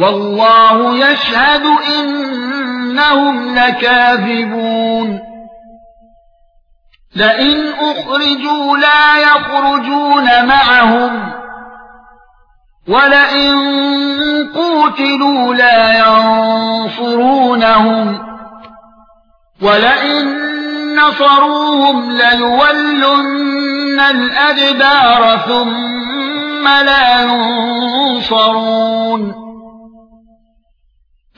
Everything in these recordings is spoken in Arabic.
والله يشهد إنهم لكاذبون. لئن أخرجوا لا يخرجون معهم ولئن قوتلوا لا ينصرونهم ولئن نصروهم ليولن الأدبار ثم لا ينصرون.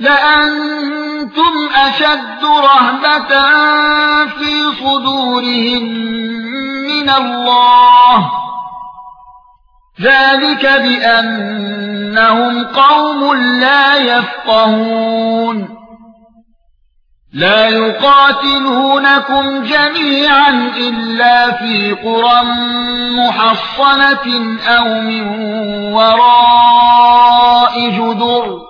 لأنتم أشد رهبة في صدورهم من الله. ذلك بأنهم قوم لا يفقهون. لا يقاتلونكم جميعا إلا في قرى محصنة أو من وراء جدر.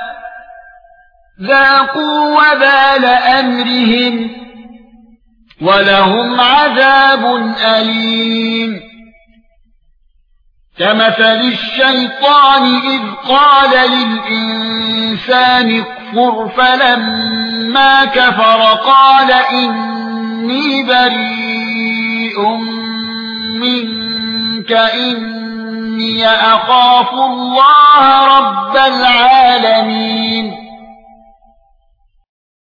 ذاقوا وبال أمرهم ولهم عذاب أليم. كمثل الشيطان إذ قال للإنسان اكفر فلما كفر قال إني بريء منك إني أخاف الله رب العالمين.